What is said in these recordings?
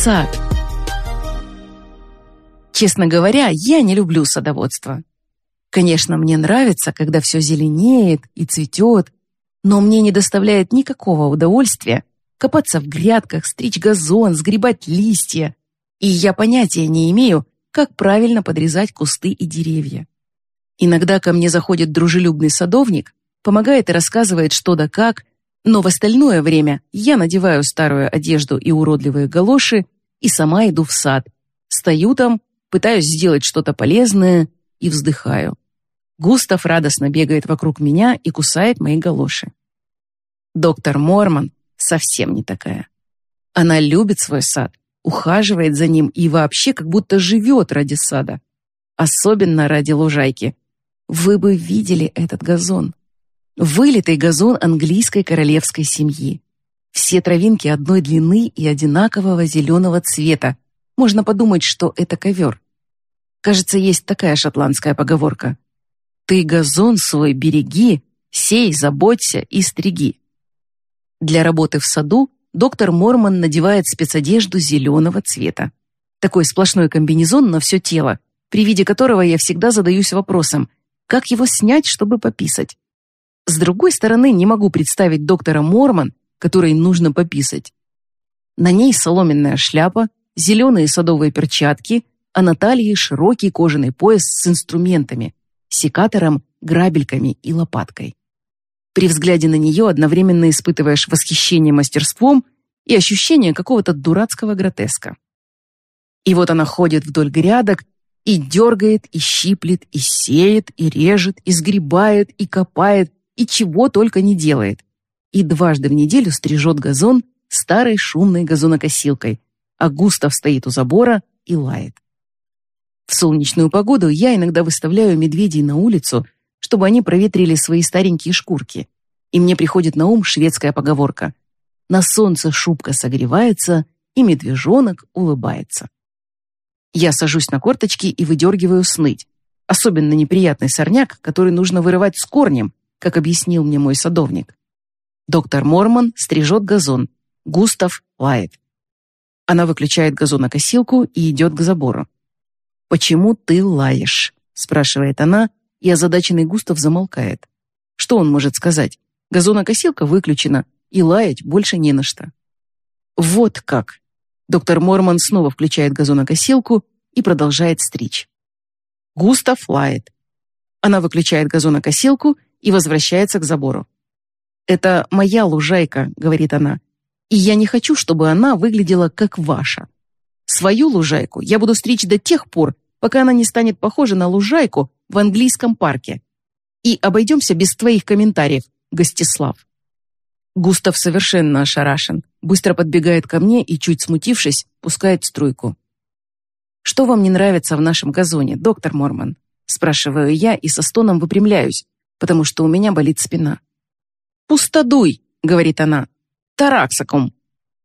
сад. Честно говоря, я не люблю садоводство. Конечно, мне нравится, когда все зеленеет и цветет, но мне не доставляет никакого удовольствия копаться в грядках, стричь газон, сгребать листья. И я понятия не имею, как правильно подрезать кусты и деревья. Иногда ко мне заходит дружелюбный садовник, помогает и рассказывает что да как, но в остальное время я надеваю старую одежду и уродливые галоши и сама иду в сад. Стою там, пытаюсь сделать что-то полезное и вздыхаю. Густав радостно бегает вокруг меня и кусает мои галоши. Доктор Мормон совсем не такая. Она любит свой сад, ухаживает за ним и вообще как будто живет ради сада. Особенно ради лужайки. Вы бы видели этот газон. Вылитый газон английской королевской семьи. Все травинки одной длины и одинакового зеленого цвета. Можно подумать, что это ковер. Кажется, есть такая шотландская поговорка. «Ты газон свой береги, сей, заботься и стриги». Для работы в саду доктор Мормон надевает спецодежду зеленого цвета. Такой сплошной комбинезон на все тело, при виде которого я всегда задаюсь вопросом, как его снять, чтобы пописать. С другой стороны, не могу представить доктора Мормон, которой нужно пописать. На ней соломенная шляпа, зеленые садовые перчатки, а на талии широкий кожаный пояс с инструментами, секатором, грабельками и лопаткой. При взгляде на нее одновременно испытываешь восхищение мастерством и ощущение какого-то дурацкого гротеска. И вот она ходит вдоль грядок и дергает, и щиплет, и сеет, и режет, и сгребает, и копает, и чего только не делает. И дважды в неделю стрижет газон старой шумной газонокосилкой, а Густав стоит у забора и лает. В солнечную погоду я иногда выставляю медведей на улицу, чтобы они проветрили свои старенькие шкурки. И мне приходит на ум шведская поговорка «На солнце шубка согревается, и медвежонок улыбается». Я сажусь на корточки и выдергиваю сныть. Особенно неприятный сорняк, который нужно вырывать с корнем, как объяснил мне мой садовник. Доктор Мормон стрижет газон. Густав лает. Она выключает газонокосилку и идет к забору. «Почему ты лаешь?» — спрашивает она, и озадаченный Густав замолкает. Что он может сказать? Газонокосилка выключена, и лаять больше не на что. Вот как. Доктор Мормон снова включает газонокосилку и продолжает стричь. Густав лает. Она выключает газонокосилку и возвращается к забору. «Это моя лужайка», — говорит она, «и я не хочу, чтобы она выглядела как ваша. Свою лужайку я буду стричь до тех пор, пока она не станет похожа на лужайку в английском парке. И обойдемся без твоих комментариев, Гостислав». Густав совершенно ошарашен, быстро подбегает ко мне и, чуть смутившись, пускает струйку. «Что вам не нравится в нашем газоне, доктор Мормон?» Спрашиваю я и со стоном выпрямляюсь, потому что у меня болит спина. «Пустодуй», — говорит она, — «тараксакум.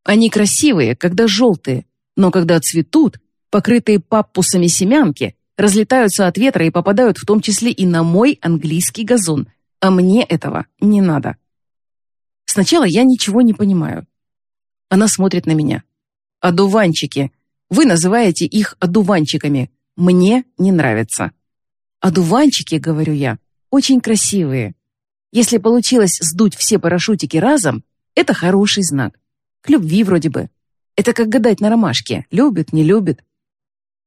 Они красивые, когда желтые, но когда цветут, покрытые паппусами семянки, разлетаются от ветра и попадают в том числе и на мой английский газон, а мне этого не надо». Сначала я ничего не понимаю. Она смотрит на меня. «Одуванчики. Вы называете их одуванчиками. Мне не нравится». «Одуванчики, — говорю я, — очень красивые. Если получилось сдуть все парашютики разом, это хороший знак. К любви вроде бы. Это как гадать на ромашке. Любит, не любит.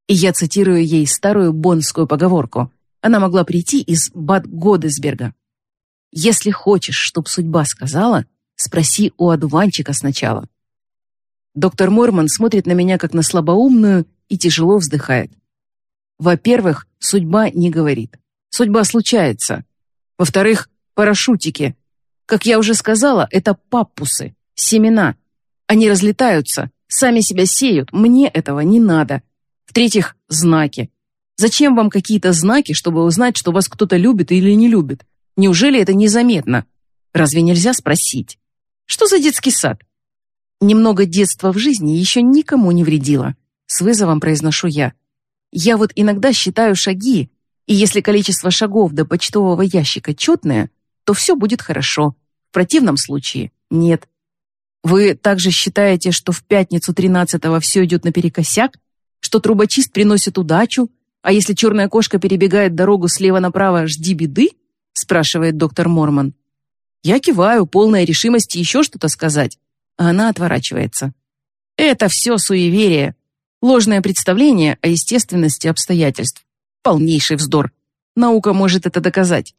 И я цитирую ей старую боннскую поговорку. Она могла прийти из Бад Годесберга. Если хочешь, чтоб судьба сказала, спроси у одуванчика сначала. Доктор Морман смотрит на меня как на слабоумную и тяжело вздыхает. Во-первых, судьба не говорит. Судьба случается. Во-вторых, парашютики. Как я уже сказала, это паппусы, семена. Они разлетаются, сами себя сеют, мне этого не надо. В-третьих, знаки. Зачем вам какие-то знаки, чтобы узнать, что вас кто-то любит или не любит? Неужели это незаметно? Разве нельзя спросить? Что за детский сад? Немного детства в жизни еще никому не вредило. С вызовом произношу я. Я вот иногда считаю шаги, и если количество шагов до почтового ящика четное, то все будет хорошо. В противном случае нет. Вы также считаете, что в пятницу 13-го все идет наперекосяк? Что трубочист приносит удачу? А если черная кошка перебегает дорогу слева направо, жди беды? Спрашивает доктор Мормон. Я киваю, полная решимости еще что-то сказать. А она отворачивается. Это все суеверие. Ложное представление о естественности обстоятельств. Полнейший вздор. Наука может это доказать.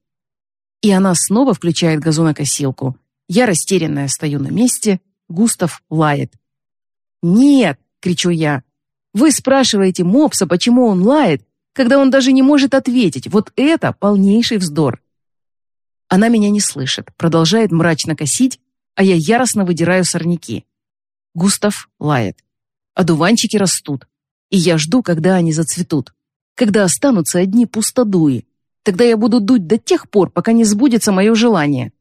И она снова включает газонокосилку. Я растерянная стою на месте, Густав лает. «Нет!» — кричу я. «Вы спрашиваете мопса, почему он лает, когда он даже не может ответить. Вот это полнейший вздор!» Она меня не слышит, продолжает мрачно косить, а я яростно выдираю сорняки. Густав лает. Одуванчики растут, и я жду, когда они зацветут, когда останутся одни пустодуи. Тогда я буду дуть до тех пор, пока не сбудется мое желание.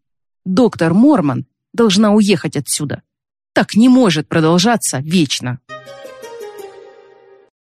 Доктор Мормон должна уехать отсюда. Так не может продолжаться вечно.